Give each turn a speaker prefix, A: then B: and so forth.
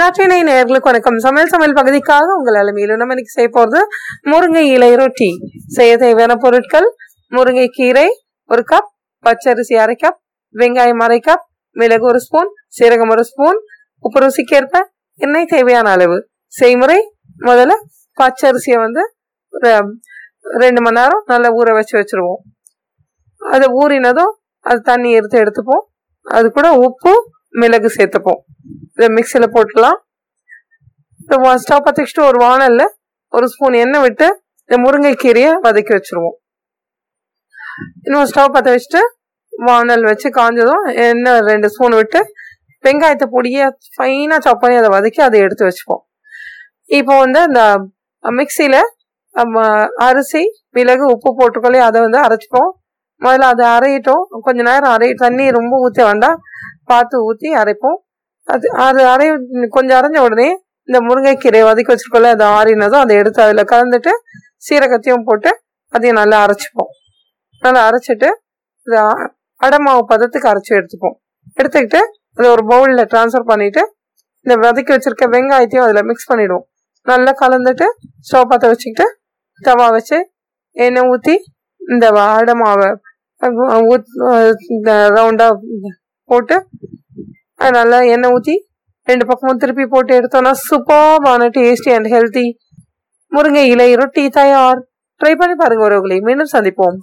A: நாட்டினை நேர்களுக்கு வணக்கம். சமையல் சமையல் பகுதிக்காக உங்கள் அலுமையிலும் நம்ம இன்னைக்கு செய்ய போகிறது முருங்கை இலை ரொட்டி. செய்ய தேவையான பொருட்கள் முருங்கை கீரை ஒரு கப் பச்சரிசி அரை கப் வெங்காயம் அரை கப் மிளகு ஒரு ஸ்பூன் சீரகம் ஒரு ஸ்பூன் உப்பு ருசிக்கேற்ப எண்ணெய் தேவையான அளவு. செய்முறை முதல்ல பச்சரிசியை வந்து ஒரு ரெண்டு மணி நேரம் நல்லா ஊற வச்சு வச்சிருவோம். அதை ஊறினதும் அது தண்ணி எடுத்து எடுத்துப்போம். அது கூட உப்பு மிளகு சேர்த்துப்போம். மிக்சியில் போட்டுடலாம் ஸ்டவ் பற்ற வச்சுட்டு ஒரு வானலில் ஒரு ஸ்பூன் எண்ணெய் விட்டு இந்த முருங்கைக்கீரையை வதக்கி வச்சுருவோம். இன்னும் ஸ்டவ் பற்ற வச்சுட்டு வானல் வச்சு காஞ்சதும் எண்ணெய் ரெண்டு ஸ்பூன் விட்டு வெங்காயத்தை பொடியை ஃபைனாக சாப் பண்ணி அதை வதக்கி அதை எடுத்து வச்சுப்போம். இப்போ வந்து இந்த மிக்சியில் அரிசி மிளகு உப்பு போட்டுக்கொள்ளி அதை வந்து அரைச்சிப்போம். முதல்ல அதை அரையிட்டோம். கொஞ்ச நேரம் அரை தண்ணி ரொம்ப ஊற்ற வேண்டாம். பார்த்து ஊற்றி அரைப்போம். அது அது அரை கொஞ்சம் அரைஞ்ச உடனே இந்த முருங்கைக்கீரையை வதக்கி வச்சிருக்கோம்ல அது ஆறினதும் அதை எடுத்து அதில் கலந்துட்டு சீரகத்தையும் போட்டு அதையும் நல்லா அரைச்சிப்போம். நல்லா அரைச்சிட்டு இது அடமாவு பதத்துக்கு அரைச்சி எடுத்துப்போம். எடுத்துக்கிட்டு அதை ஒரு பவுலில் ட்ரான்ஸ்ஃபர் பண்ணிவிட்டு இந்த வதக்கி வச்சிருக்க வெங்காயத்தையும் அதில் மிக்ஸ் பண்ணிவிடுவோம் நல்லா கலந்துட்டு ஸ்டவ் பற்ற வச்சுக்கிட்டு தவா வச்சு எண்ணெய் ஊற்றி இந்த அடமாவை ரவுண்டாக போட்டு நல்லா எண்ணெய் ஊற்றி ரெண்டு பக்கமும் திருப்பி போட்டு எடுத்தோம்னா சூப்பர்பான டேஸ்டி அண்ட் ஹெல்த்தி முருங்கை இலை ரொட்டி தயார். ட்ரை பண்ணி பாருங்க உறவுகளை. மீண்டும் சந்திப்போம்.